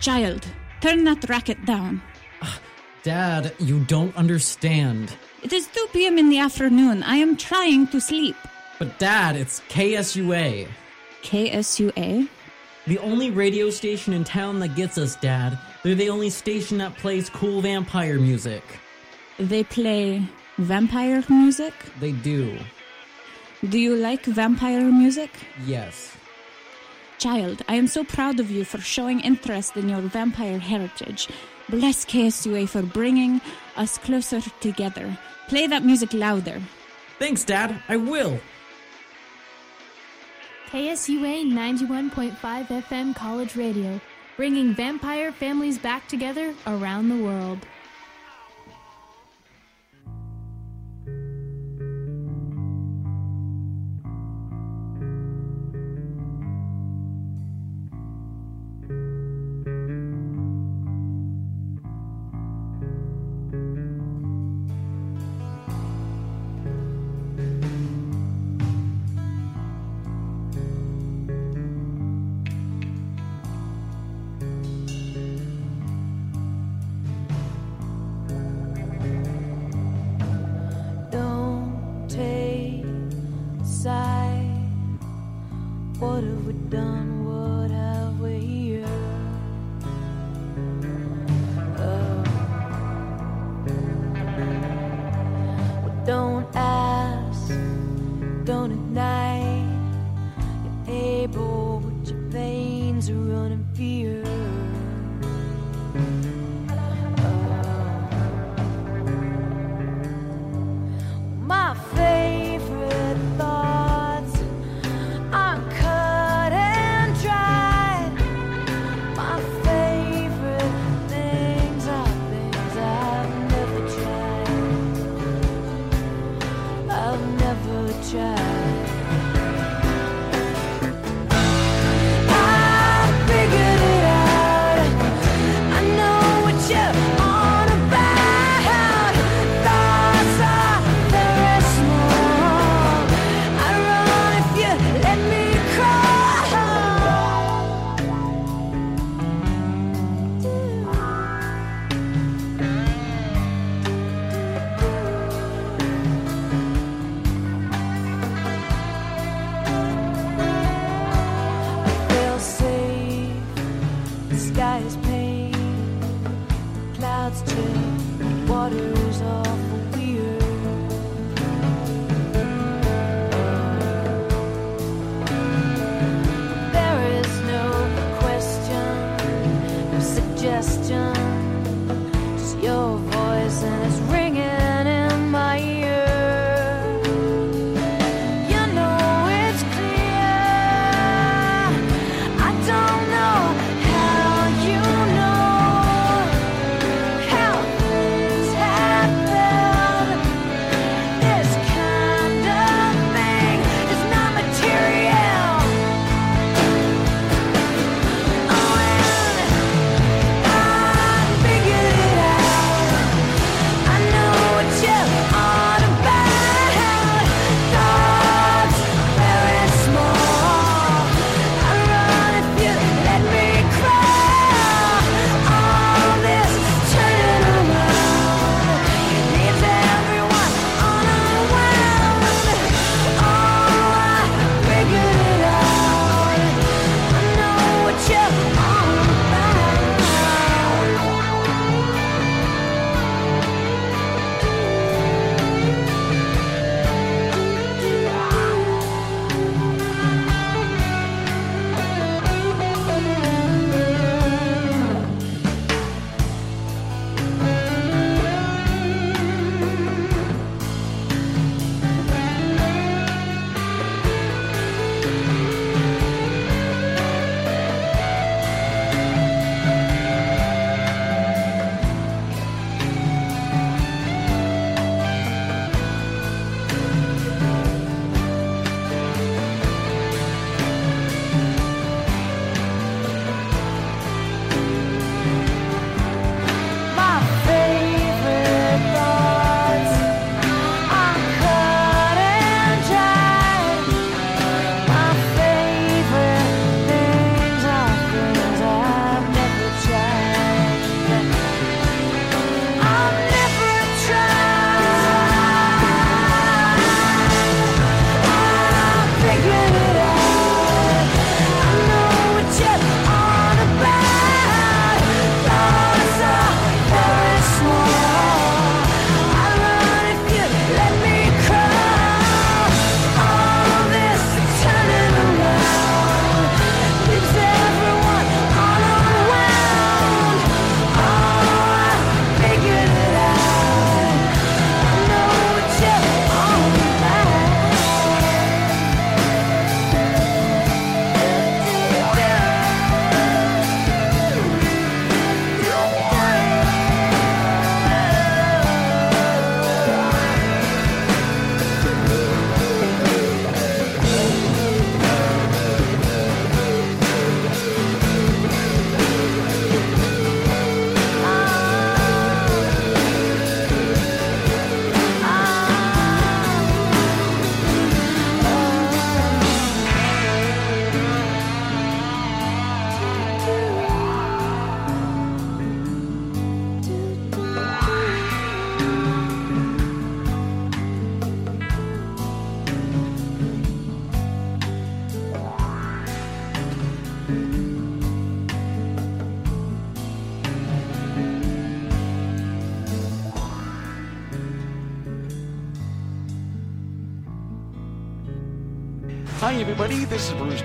Child, turn that racket down. Ah, Dad, you don't understand. It is 2 p.m. in the afternoon. I am trying to sleep. But Dad, it's KSUA. KSUA? The only radio station in town that gets us, Dad. They're the only station that plays cool vampire music. They play vampire music? They do. Do you like vampire music? Yes. Child, I am so proud of you for showing interest in your vampire heritage. Bless KSUA for bringing us closer together. Play that music louder. Thanks, Dad. I will. KSUA 91.5 FM College Radio, bringing vampire families back together around the world. Don't ask,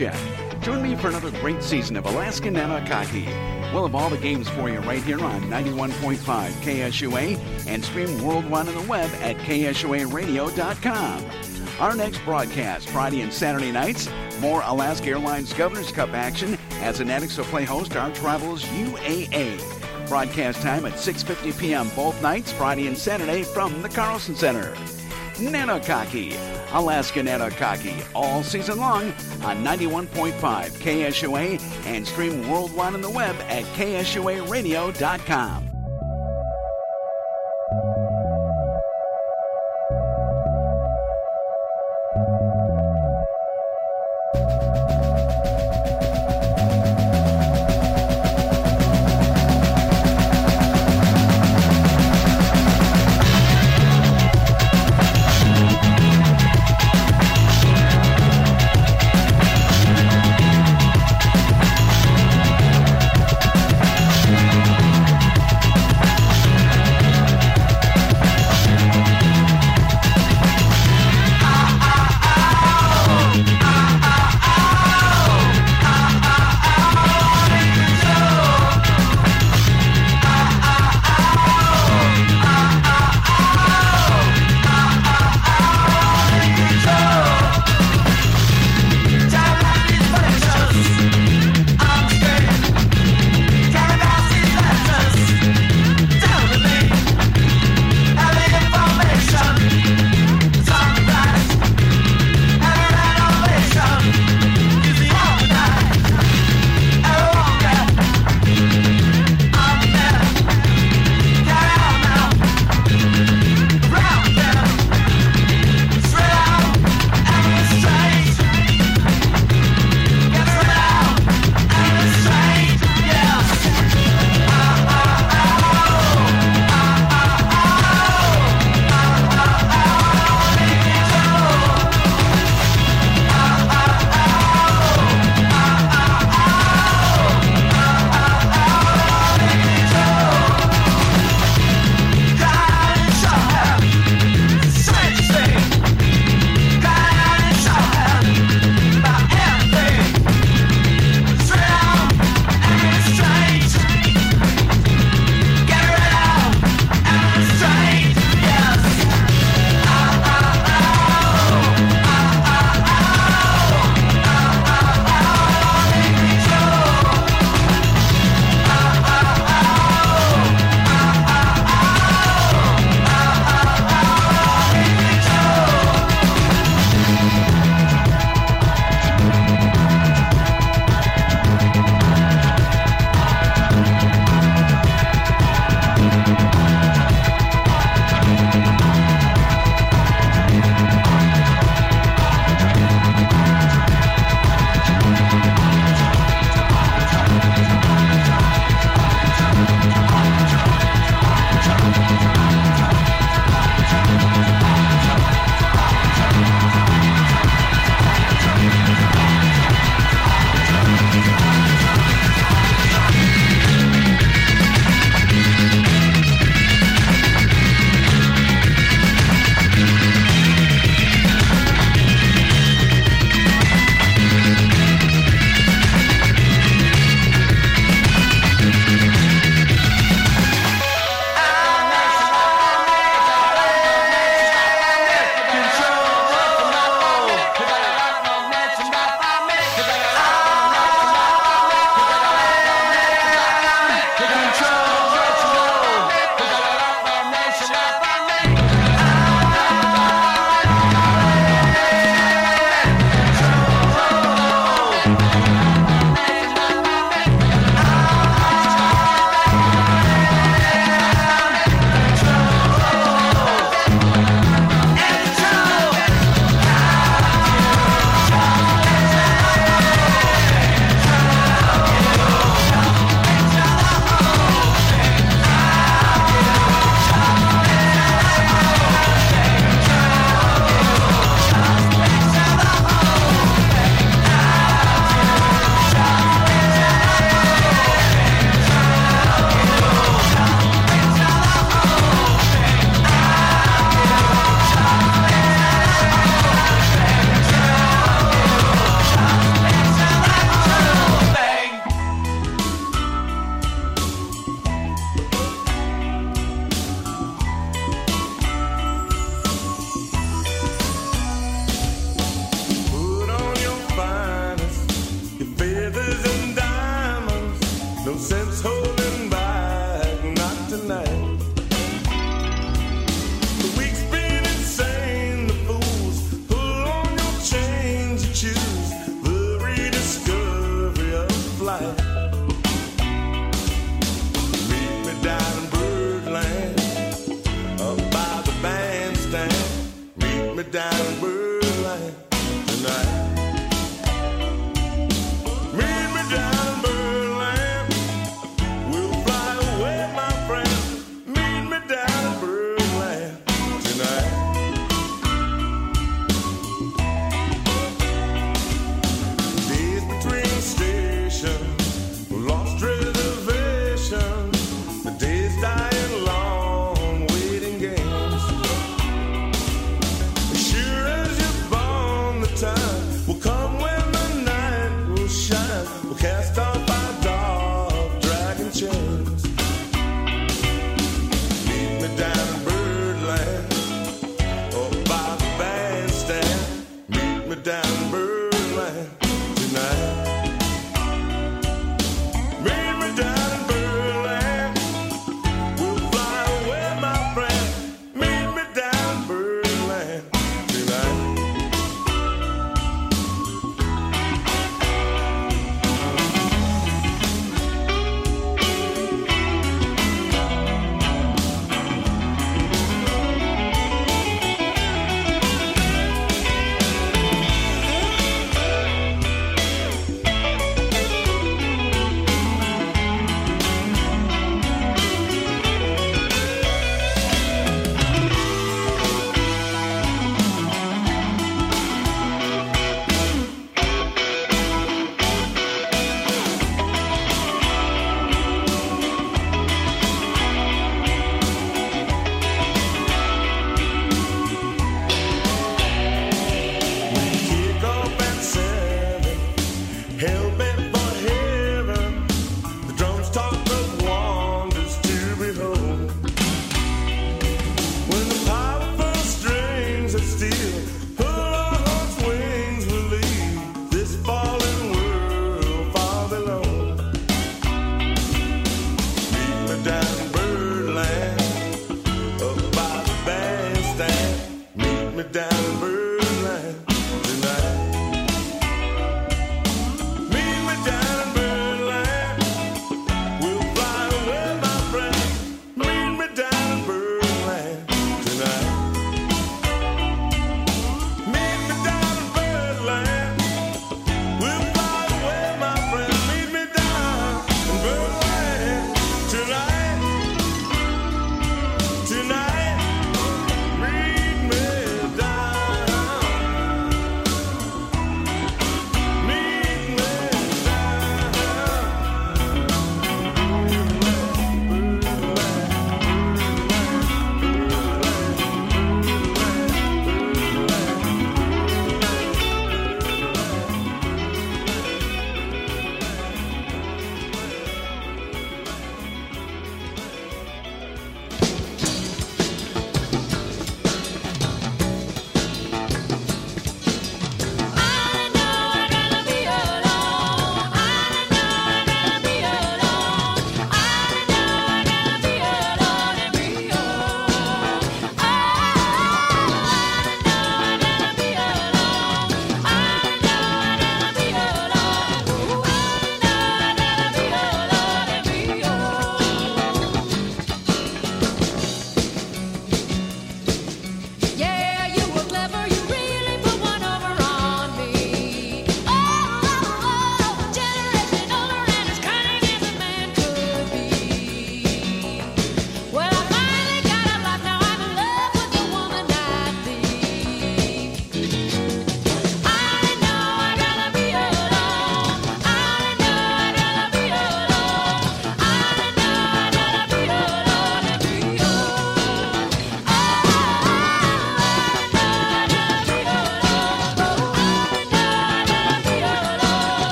Is Join me for another great season of Alaska Nanook hockey. We'll have all the games for you right here on 91.5 KSUA and stream worldwide on the web at KSUARadio.com. Our next broadcast, Friday and Saturday nights, more Alaska Airlines Governor's Cup action as Natics will play host our travels UAA. Broadcast time at 6.50 p.m. both nights, Friday and Saturday from the Carlson Center. Nanook hockey, Alaska Nanook hockey, all season long on 91.5 KSUA and stream worldwide on the web at KSUARadio.com.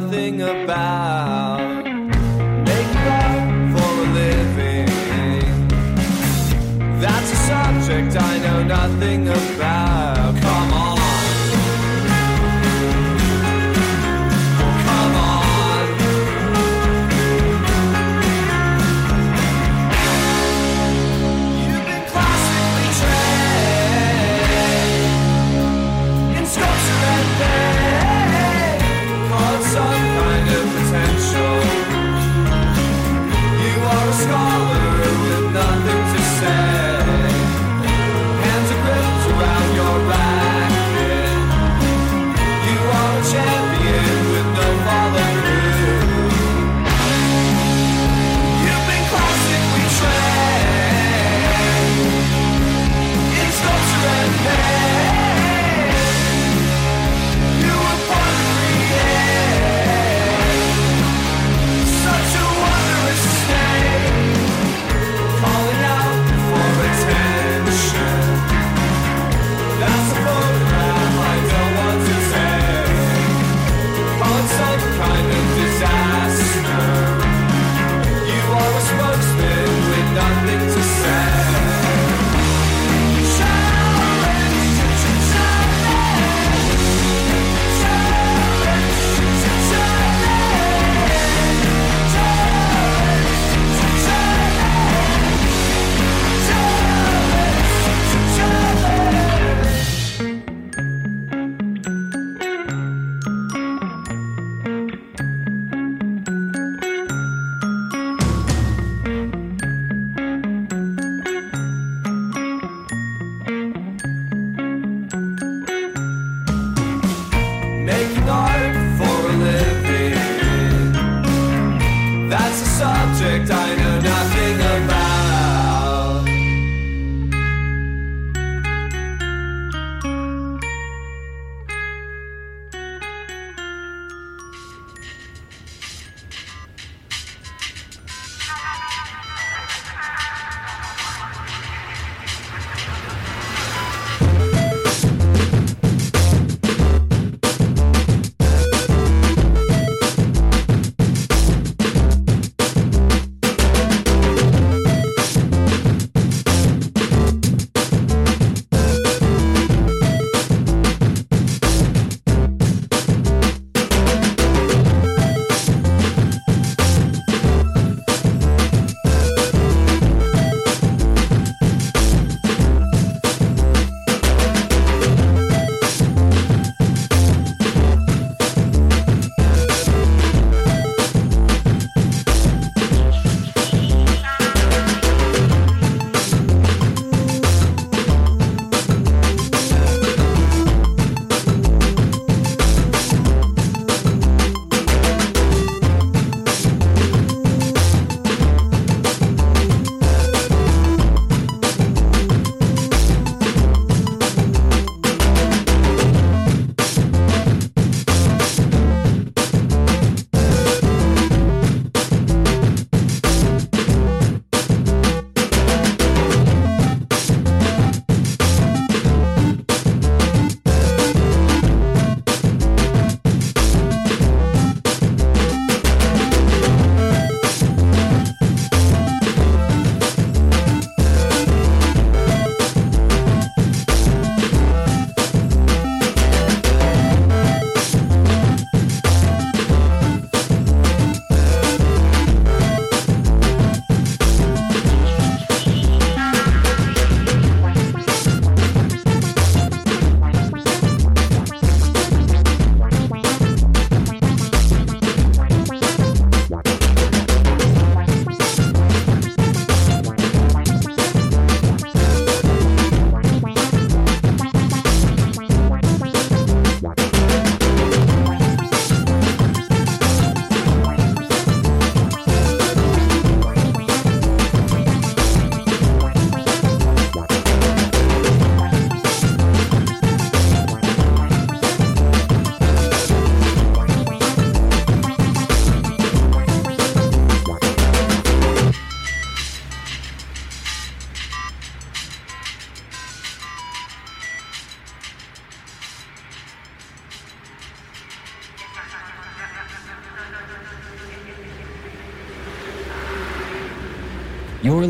nothing about.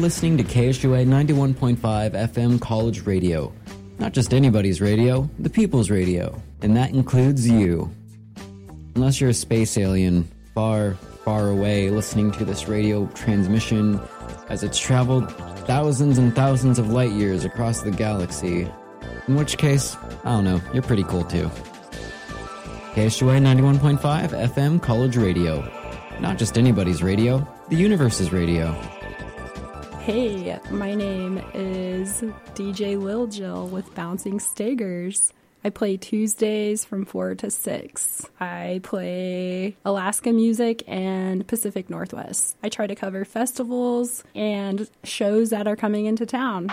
Listening to KSUA 91.5 FM College Radio. Not just anybody's radio, the people's radio. And that includes you. Unless you're a space alien far, far away listening to this radio transmission as it's traveled thousands and thousands of light years across the galaxy. In which case, I don't know, you're pretty cool too. KSUA 91.5 FM College Radio. Not just anybody's radio, the universe's radio. Hey, my name is DJ Lil Jill with Bouncing Stiggers. I play Tuesdays from 4 to 6. I play Alaska music and Pacific Northwest. I try to cover festivals and shows that are coming into town.